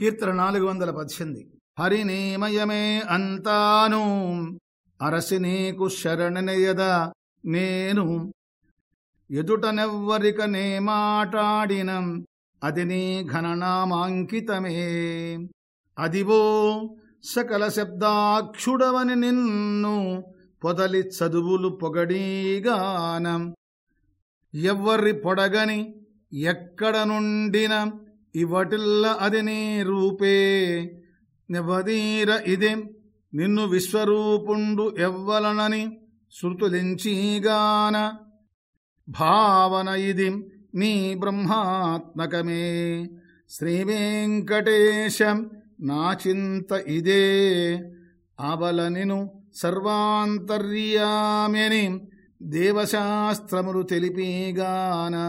కీర్తన నాలుగు వందల పద్దెనిమిది హరినేమయమే అంతాను అరసి నీకు శరణనయద నేను. ఎదుటనెవ్వరిక నే మాటాడినం అది నీ ఘననామాంకితమే. అదివో సకల శబ్దాక్షుడవని నిన్ను పొదలి చదువులు పొగడీగానం. ఎవ్వరి పొడగని ఎక్కడ నుండిన ఇవటిల్ల అది నీ రూపే. నివదీర ఇదే? నిన్ను విశ్వరూపుండు ఎవ్వలనని శృతులించీగాన. భావన ఇది నీ బ్రహ్మాత్మకమే. శ్రీవేంకటేశం నా చింత ఇదే. అవలనిను సర్వాంతర్యామ్యని దేవశాస్త్రములు తెలిపిగానా.